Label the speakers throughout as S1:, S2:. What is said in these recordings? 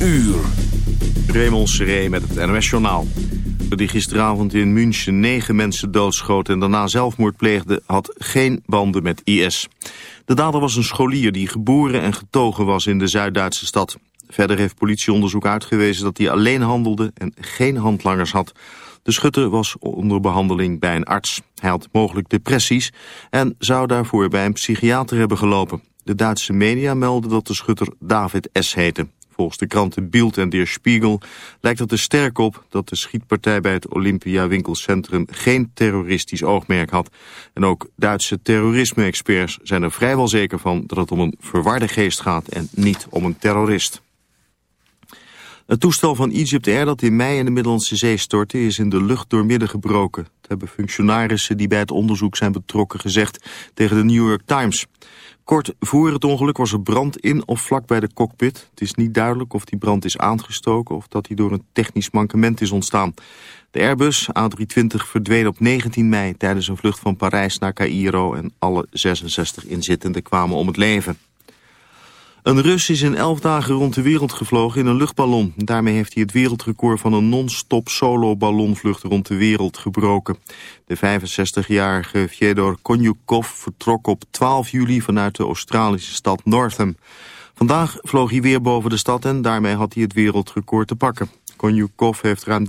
S1: uur.
S2: Raymond Seré met het NOS Journaal. Die gisteravond in München negen mensen doodschoot en daarna zelfmoord pleegde... had geen banden met IS. De dader was een scholier die geboren en getogen was in de Zuid-Duitse stad. Verder heeft politieonderzoek uitgewezen dat hij alleen handelde en geen handlangers had. De schutter was onder behandeling bij een arts. Hij had mogelijk depressies en zou daarvoor bij een psychiater hebben gelopen. De Duitse media melden dat de schutter David S. heette. Volgens de kranten Bild en Der Spiegel lijkt het er sterk op dat de schietpartij bij het Olympia winkelcentrum geen terroristisch oogmerk had. En ook Duitse terrorisme-experts zijn er vrijwel zeker van dat het om een verwarde geest gaat en niet om een terrorist. Het toestel van Egypt Air dat in mei in de Middellandse Zee stortte is in de lucht doormidden gebroken. Dat hebben functionarissen die bij het onderzoek zijn betrokken gezegd tegen de New York Times. Kort voor het ongeluk was er brand in of vlak bij de cockpit. Het is niet duidelijk of die brand is aangestoken of dat die door een technisch mankement is ontstaan. De Airbus A320 verdween op 19 mei tijdens een vlucht van Parijs naar Cairo en alle 66 inzittenden kwamen om het leven. Een Rus is in elf dagen rond de wereld gevlogen in een luchtballon. Daarmee heeft hij het wereldrecord van een non-stop solo-ballonvlucht rond de wereld gebroken. De 65-jarige Fyodor Konyukov vertrok op 12 juli vanuit de Australische stad Northam. Vandaag vloog hij weer boven de stad en daarmee had hij het wereldrecord te pakken. Konjukov heeft ruim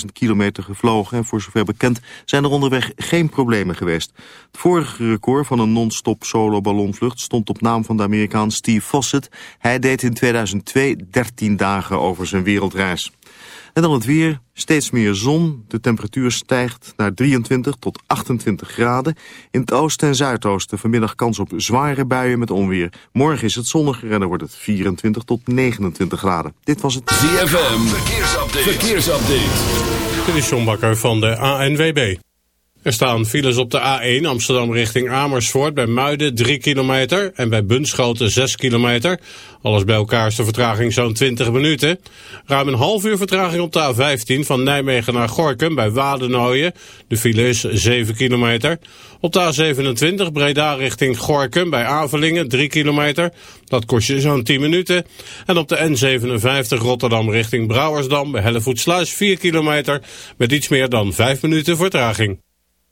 S2: 30.000 kilometer gevlogen... en voor zover bekend zijn er onderweg geen problemen geweest. Het vorige record van een non-stop solo-ballonvlucht... stond op naam van de Amerikaan Steve Fossett. Hij deed in 2002 13 dagen over zijn wereldreis. En dan het weer, steeds meer zon. De temperatuur stijgt naar 23 tot 28 graden. In het oosten en zuidoosten vanmiddag kans op zware buien met onweer. Morgen is het zonniger en dan wordt het 24 tot 29 graden. Dit was het
S1: ZFM, verkeersupdate. verkeersupdate.
S3: Dit is John Bakker van de ANWB. Er staan files op de A1 Amsterdam richting Amersfoort bij Muiden 3 kilometer en bij Bunschoten 6 kilometer. Alles bij elkaar is de vertraging zo'n 20 minuten. Ruim een half uur vertraging op de A15 van Nijmegen naar Gorkum bij Wadenooien. De file is 7 kilometer. Op de A27 Breda richting Gorkum bij Avelingen 3 kilometer. Dat kost je zo'n 10 minuten. En op de N57 Rotterdam richting Brouwersdam bij Hellevoetsluis 4 kilometer met iets meer dan 5 minuten vertraging.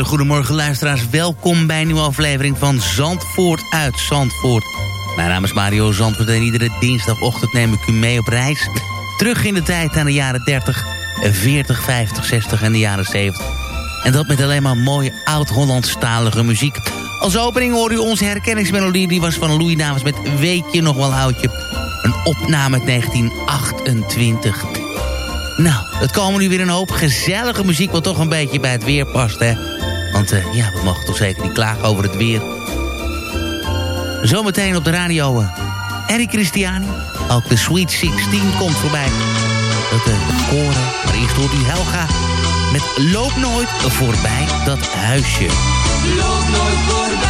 S4: Hele goede morgen luisteraars. Welkom bij een nieuwe aflevering van Zandvoort uit Zandvoort. Mijn naam is Mario Zandvoort en iedere dinsdagochtend neem ik u mee op reis. Terug in de tijd aan de jaren 30, 40, 50, 60 en de jaren 70. En dat met alleen maar mooie oud-Hollandstalige muziek. Als opening hoorde u onze herkenningsmelodie. Die was van Louis Davis met Weet je nog wel oudje. Een opname uit 1928. Nou, het komen nu weer een hoop gezellige muziek... wat toch een beetje bij het weer past, hè. Want eh, ja, we mogen toch zeker niet klagen over het weer. Zometeen op de radio uh, Eric Christiani. Ook de Sweet 16 komt voorbij. Dat de koren. Maar eerst hoort u Helga met Loop nooit voorbij dat huisje.
S5: Loop nooit voorbij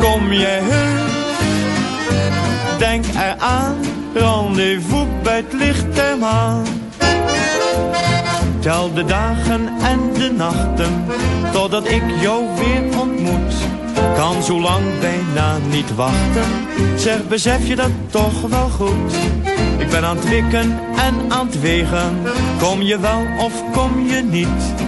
S6: kom jij heus, denk eraan. Rendezvous bij het licht der maan. Tel de dagen en de nachten, totdat ik jou weer ontmoet. Kan zo lang bijna niet wachten, zeg besef je dat toch wel goed. Ik ben aan het wikken en aan het wegen, kom je wel of kom je niet.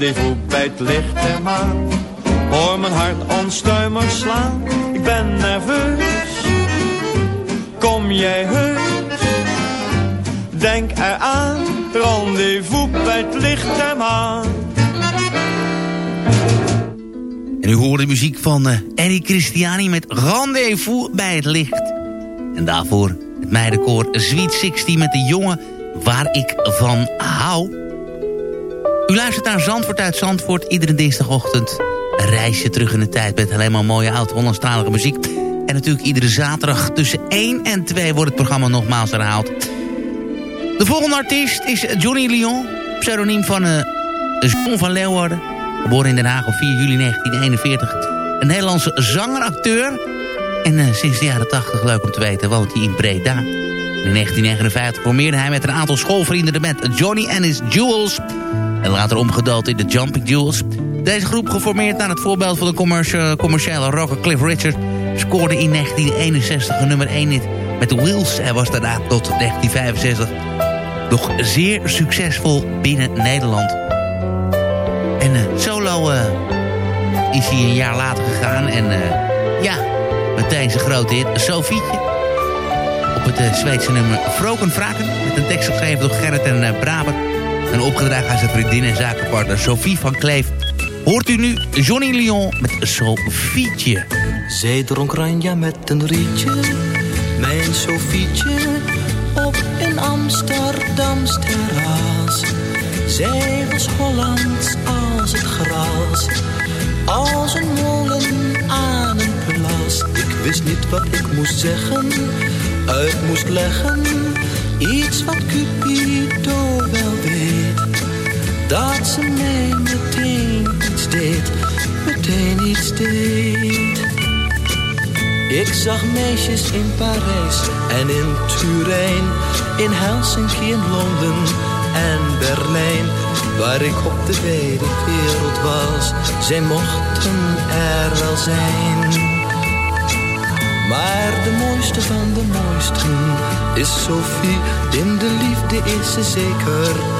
S6: Rendezvous bij het licht der maan Hoor mijn hart onstuimig slaan, ik ben nerveus. Kom jij heus, denk eraan, rendezvous bij het licht der maan.
S4: En u hoort de muziek van uh, Christiani met Rendezvous bij het licht. En daarvoor het meidenkoor Sweet 16 met de jongen waar ik van hou. U luistert naar Zandvoort uit Zandvoort iedere dinsdagochtend reisje terug in de tijd... met alleen maar mooie oud-Hollandstalige muziek. En natuurlijk iedere zaterdag tussen 1 en 2 wordt het programma nogmaals herhaald. De volgende artiest is Johnny Lyon, pseudoniem van uh, van Leeuwarden. Geboren in Den Haag op 4 juli 1941. Een Nederlandse zanger-acteur. En uh, sinds de jaren 80, leuk om te weten, woont hij in Breda. In 1959 formeerde hij met een aantal schoolvrienden de band Johnny and His Jewels. En later omgedoopt in de Jumping Jewels. Deze groep, geformeerd naar het voorbeeld van de commerciële, commerciële rocker Cliff Richard... scoorde in 1961 een nummer 1 hit met The Wheels... en was daarna tot 1965 nog zeer succesvol binnen Nederland. En uh, solo uh, is hij een jaar later gegaan en ja, meteen zijn grote hit, Sofietje. Op het Zweedse nummer Vroken Vraken, met een tekst geschreven door Gerrit en Braber... en opgedragen aan zijn vriendin en zakenpartner Sophie van Kleef... Hoort u nu Johnny Lyon met Sofietje.
S7: Zij dronk ranja met een rietje, mijn Sofietje, op een Amsterdams terras. Zij was Hollands als het gras, als een molen aan een plas. Ik wist niet wat ik moest zeggen, uit moest leggen, iets wat Cupido wel weet. Dat ze mij meteen iets deed, meteen iets deed. Ik zag meisjes in Parijs en in Turijn, in Helsinki en Londen en Berlijn. Waar ik op de wijde wereld was, zij mochten er wel zijn. Maar de mooiste van de mooisten is Sophie. In de liefde is ze zeker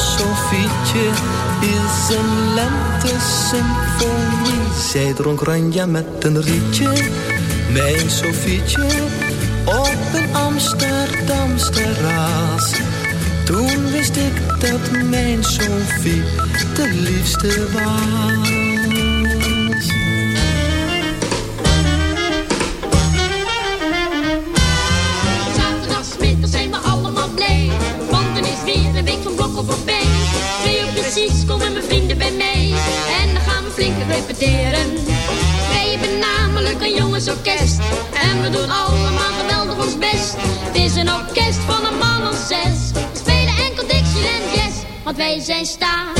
S7: Sofietje is een lente-symfonie. Zij dronk ranja met een rietje, mijn Sofietje, op een Amsterdams terras. Toen wist ik dat mijn Sofie de liefste was.
S8: En we doen allemaal geweldig ons best. Het is een orkest van een man of zes. We spelen enkel Dixieland Jazz. Want wij zijn stapel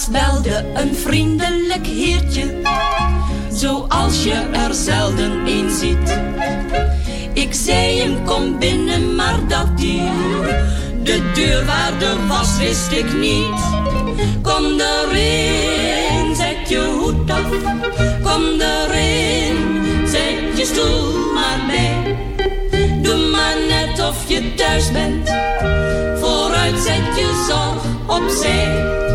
S8: Laatst
S9: belde een vriendelijk heertje, zoals je er zelden een ziet. Ik zei hem kom binnen, maar dat die de deurwaarde was, wist ik niet. Kom erin, zet je hoed af, kom erin, zet je stoel maar bij. Doe maar net of je thuis bent, vooruit zet je zorg opzij.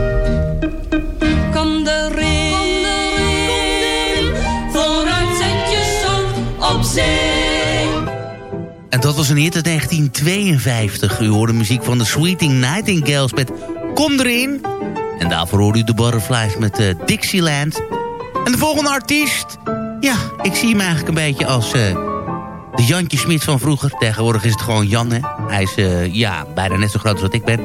S4: En dat was een hit uit 1952. U hoorde muziek van de Sweeting Nightingales met Kom erin. En daarvoor hoorde u de Butterflies met eh, Dixieland. En de volgende artiest... Ja, ik zie hem eigenlijk een beetje als eh, de Jantje Smit van vroeger. Tegenwoordig is het gewoon Jan, hè. Hij is eh, ja, bijna net zo groot als wat ik ben.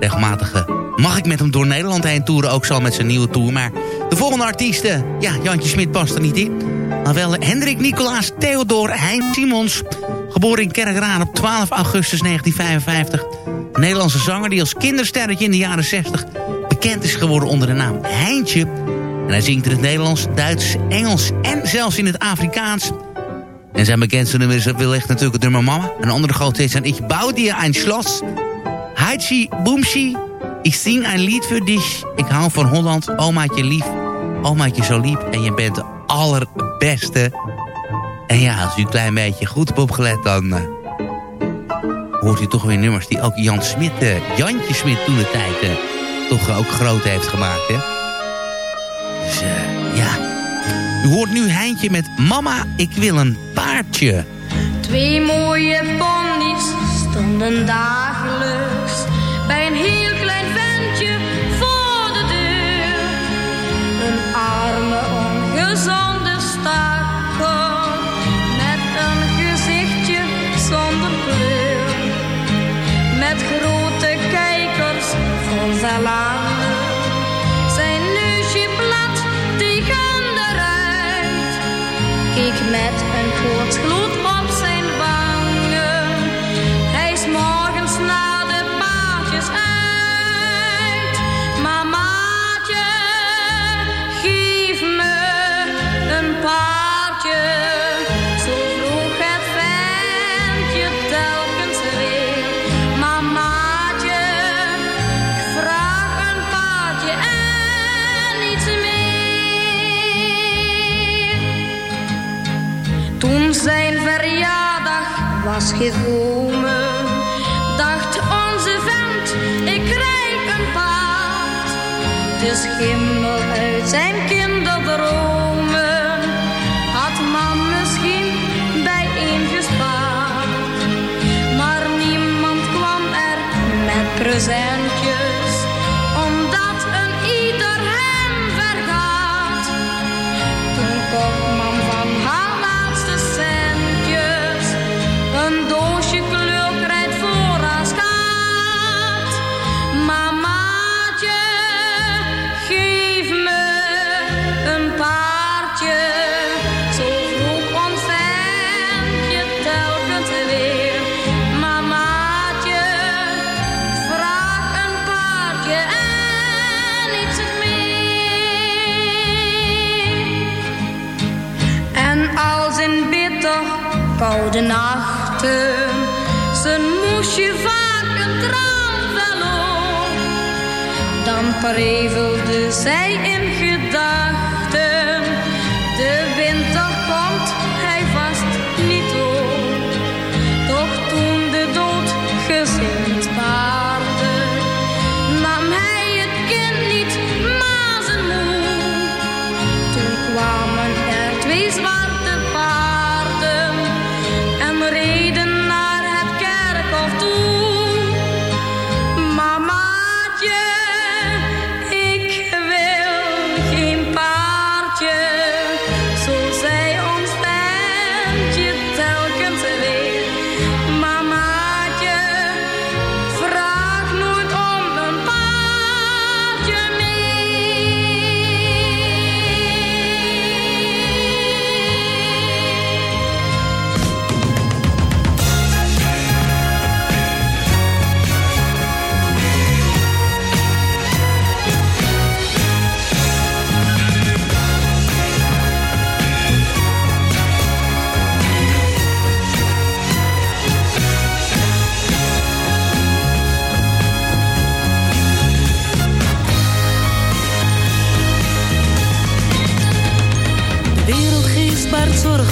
S4: Regelmatig mag ik met hem door Nederland heen toeren. Ook zal met zijn nieuwe tour. Maar de volgende artiest... eh, ja, Jantje Smit past er niet in. Maar wel Hendrik Nicolaas Theodor Hein Simons... Geboren in Kerkraan op 12 augustus 1955. Een Nederlandse zanger die als kindersterretje in de jaren 60 bekend is geworden onder de naam Heintje. En hij zingt in het Nederlands, Duits, Engels en zelfs in het Afrikaans. En zijn bekendste nummer is wellicht natuurlijk het nummer Mama. Een andere grote hit zijn Ik bouw dir ein Schloss. Heitje Boomschi. Ik zing een lied voor dich. Ik hou van Holland. Omaatje lief. Omaatje zo lief. En je bent de allerbeste. En ja, als u een klein beetje goed hebt opgelet, dan eh, hoort u toch weer nummers die ook Jan Smit, eh, Jantje Smit toen de tijd eh, toch ook groot heeft gemaakt. Hè? Dus ja, u hoort nu Heintje met Mama, ik wil een paardje.
S10: Twee mooie ponies stonden dagelijks bij een heel klein ventje zijn neusje plat tegen de keek met een koortsgloed was gekomen, dacht onze vent, ik krijg een paard. De schimmel uit zijn kinderdromen had man misschien bijeengespaard. Maar niemand kwam er met presentjes, koude nachten. Zijn moesje vaak een traan verloor, dan prevelde zij in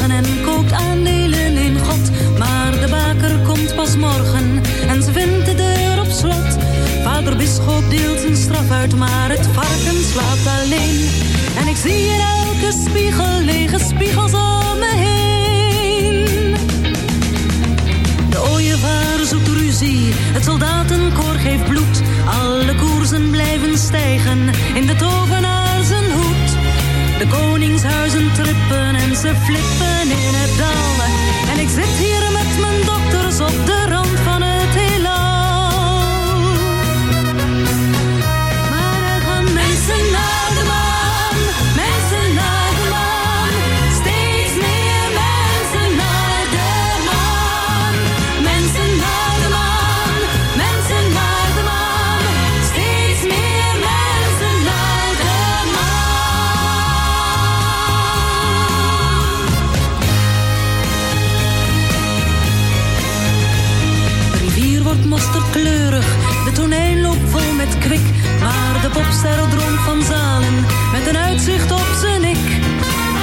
S11: zorgen en koopt aandelen in God. Maar de baker komt pas morgen en ze vindt de deur op slot. Vader Bisschop deelt zijn straf uit, maar het varken slaapt alleen. En ik zie in elke spiegel lege spiegels om me heen. De ooievaar zoekt ruzie, het soldatenkoor geeft bloed. Alle koersen blijven stijgen in de tovenaar. De koningshuizen trippen en ze flippen in het dal. En ik zit hier met mijn dokters op de rand Dronk van zalen, met een uitzicht op zijn nek.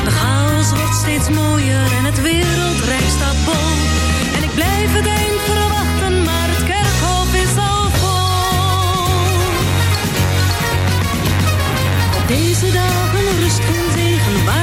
S11: De chaos wordt steeds mooier en het wereldrijk staat bol. En ik blijf het eind verwachten, maar het kerkhof is al vol. Op deze dagen rust geen zegen,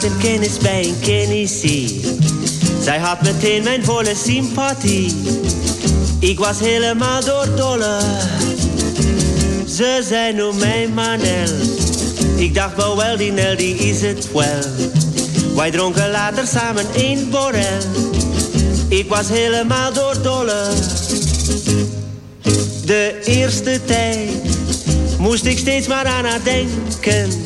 S12: Maakten kennis bij een Tennessee. Zij had meteen mijn volle sympathie. Ik was helemaal doordolle. Ze zei noem mij Manel. Ik dacht wel wel, die Nel die is het wel. Wij dronken later samen een borrel. Ik was helemaal doordolle. De eerste tijd moest ik steeds maar aan haar denken.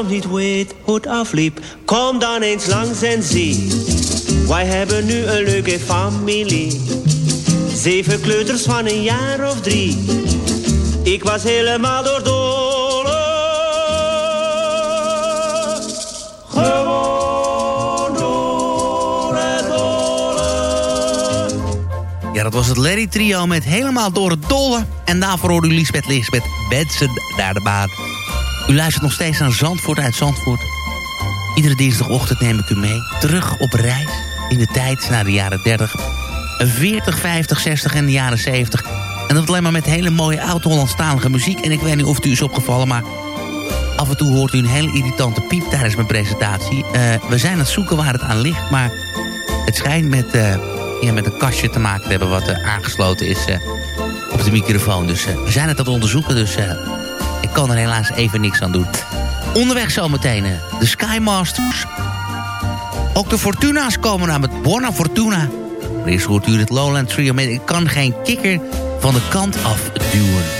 S12: Soms niet weet hoe het afliep, kom dan eens langs en zie. Wij hebben nu een leuke familie. Zeven kleuters van een jaar of drie. Ik was helemaal. Gewoon door dolle.
S13: Ja, dat was het Larry Trio met Helemaal door het dolle. En daarvoor hoorde u Lisbeth Lisbeth Benson naar de baan. U luistert nog steeds naar Zandvoort uit Zandvoort. Iedere dinsdagochtend neem ik u mee. Terug op reis in de tijd naar de jaren 30, 40, 50, 60 en de jaren 70. En dat alleen maar met hele mooie oud-Hollandstalige muziek. En ik weet niet of het u is opgevallen, maar af en toe hoort u een hele irritante piep tijdens mijn presentatie. Eh, we zijn aan het zoeken waar het aan ligt, maar het schijnt met, eh, ja, met een kastje te maken te hebben wat eh, aangesloten is op de microfoon. Dus we zijn het aan het onderzoeken, dus ik kan er helaas even niks aan doen. Onderweg zometeen eh, de Skymasters. Ook de Fortuna's komen naar met Buona Fortuna. Maar eerst hoort u het Lowland Trio met Ik kan geen kikker van de kant af duwen.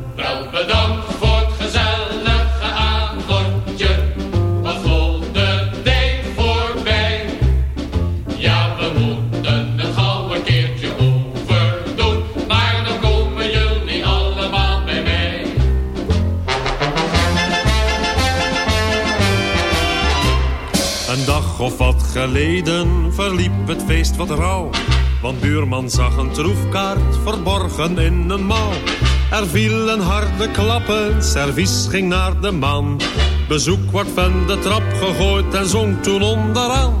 S14: Wat
S15: rauw. Want buurman zag een troefkaart verborgen in een mouw. Er vielen harde klappen, servies ging naar de man. Bezoek wordt van de trap gegooid en zong toen onderaan.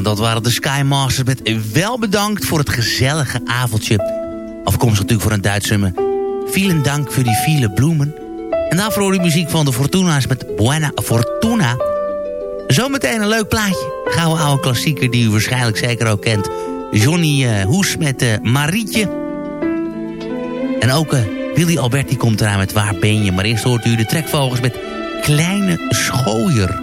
S14: Ja,
S4: dat waren de Skymasters met wel bedankt voor het gezellige avondje. Afkomstig natuurlijk voor een Duitse nummer. Vielen dank voor die viele bloemen. En daarvoor hoor je muziek van de Fortuna's met Buena Fortuna. Zometeen een leuk plaatje. Gouden oude klassieker die u waarschijnlijk zeker ook kent. Johnny eh, Hoes met eh, Marietje. En ook eh, Willy Alberti komt eraan met Waar ben je? Maar eerst hoort u de trekvogels met Kleine Schooier.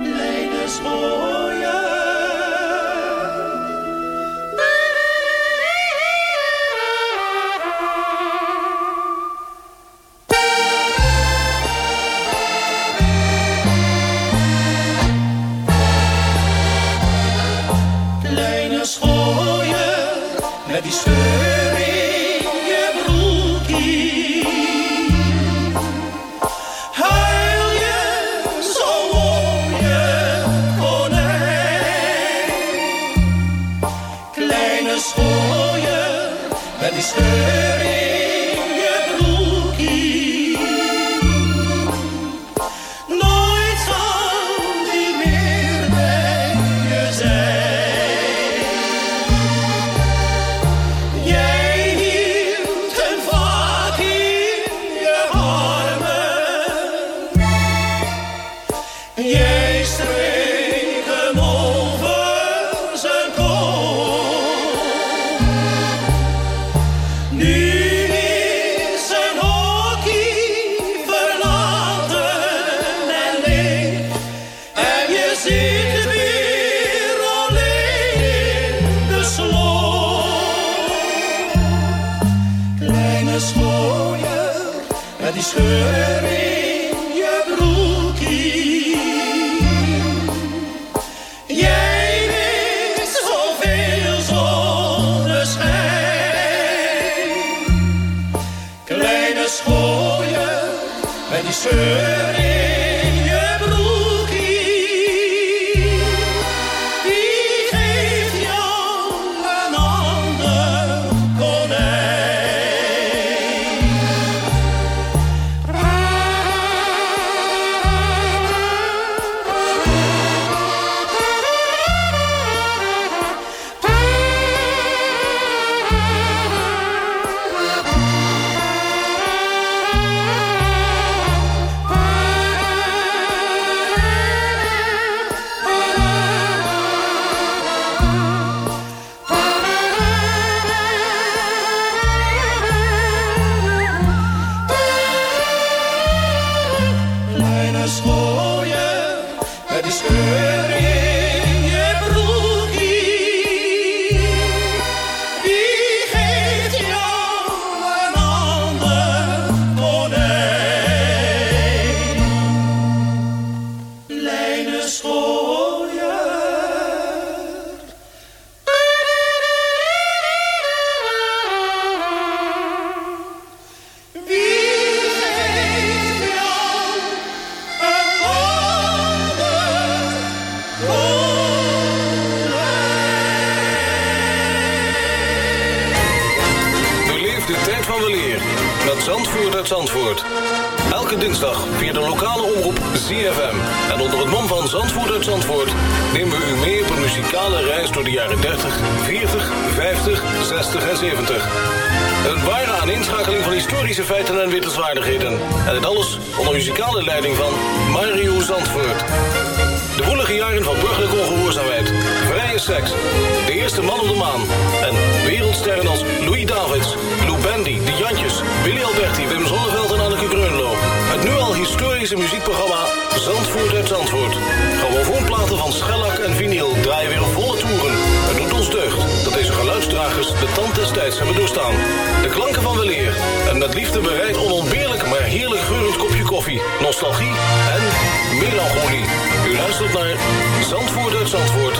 S16: Frans hebben staan, De klanken van weleer. en met liefde bereid onontbeerlijk, maar heerlijk geurend kopje koffie. Nostalgie en melancholie. U luistert naar Zandvoort uit Zandvoort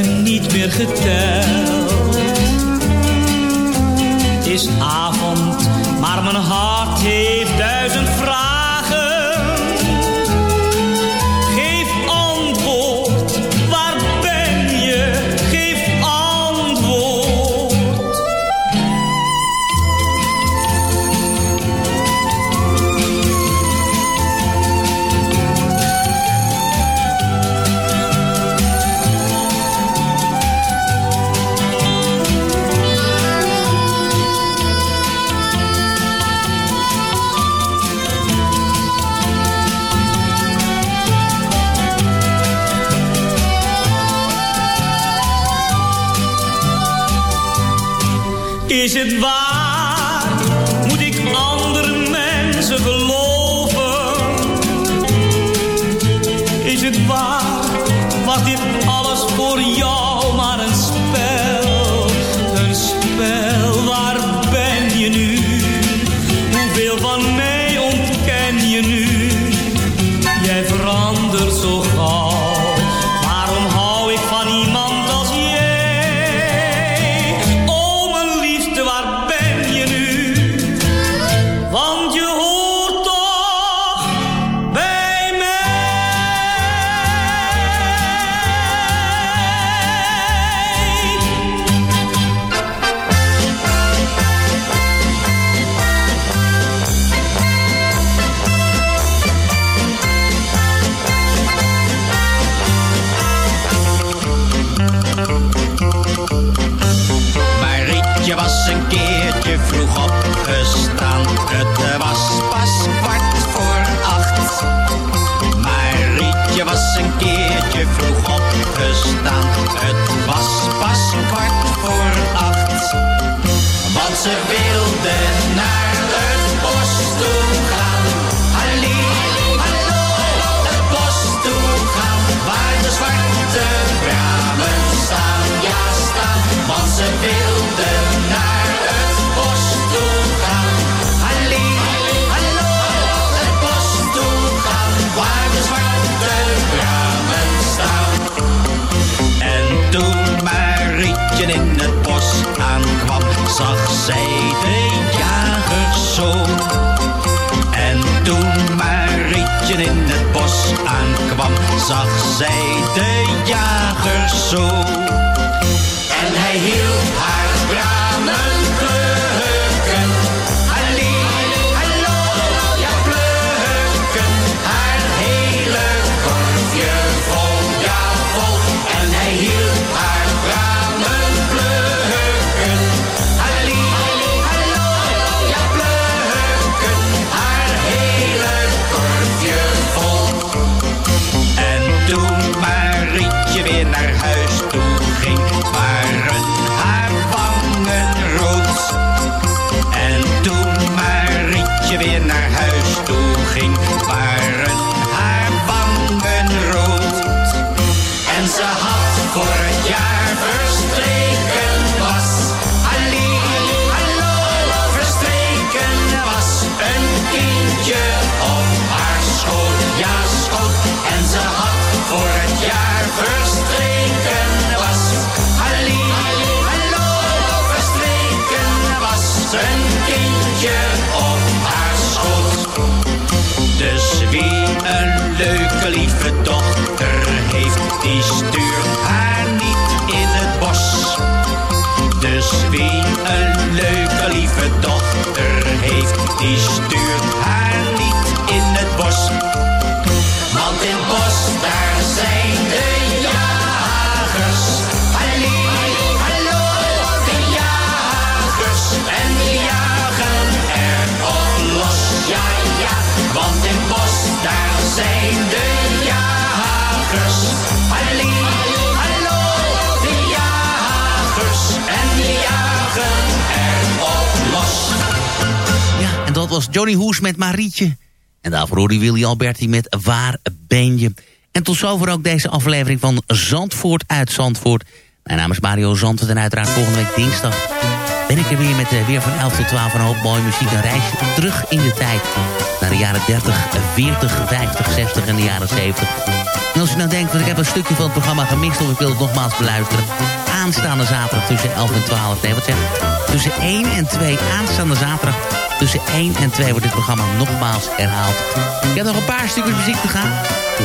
S13: minuten niet meer geteld. Het is avond, maar mijn hart heeft duizend Is het waar?
S17: Zag zij de jagers zo. En toen Marietje in het bos aankwam, zag zij de jagers zo. En hij hield haar bramen heeft, die
S4: was Johnny Hoes met Marietje. En daarvoor hoorde Willy Alberti met Waar ben je? En tot zover ook deze aflevering van Zandvoort uit Zandvoort. Mijn naam is Mario Zandvoort en uiteraard volgende week dinsdag... ben ik er weer met eh, weer van 11 tot 12 een hoop mooie muziek. Een reis terug in de tijd. Naar de jaren 30, 40, 50, 60 en de jaren 70. En als je nou denkt, van ik heb een stukje van het programma gemist... of ik wil het nogmaals beluisteren... aanstaande zaterdag tussen 11 en 12... nee, wat zeg? Tussen 1 en 2 aanstaande zaterdag... Tussen 1 en 2 wordt dit programma nogmaals herhaald. Ik heb nog een paar stukjes muziek te gaan.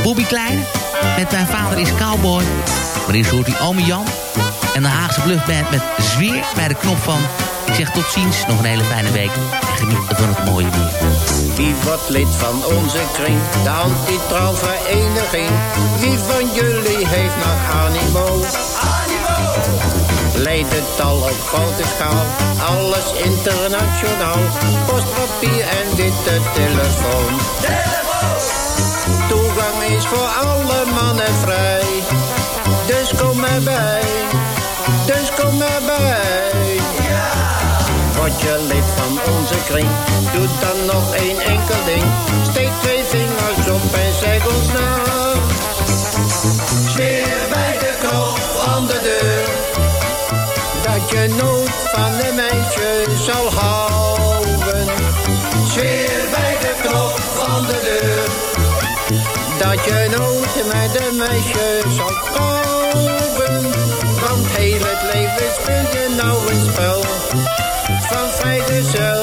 S4: Bobby Kleine met Mijn Vader is Cowboy. Maar eerst hoort hij Ome Jan en de Haagse Bluffband met Zweer bij de knop van. Ik zeg tot ziens, nog een hele fijne week. En geniet van het mooie weer.
S18: Wie wordt lid van onze kring, de anti-trouwvereniging? Wie van jullie heeft nog animo? Leidt het al op grote schaal, alles internationaal. Postpapier en witte telefoon. Voor alle mannen vrij. Dus kom erbij, dus kom erbij. word je lid van onze kring. Doe dan nog één enkel ding. Steek twee vingers op en zeg ons na. Zweer bij de knop aan de deur. Dat je nooit van een meisje zal houden. Dat je nooit met een meisje zal trouwen. Want heel het leven speel je nou een spel. Van vrijgezel. Van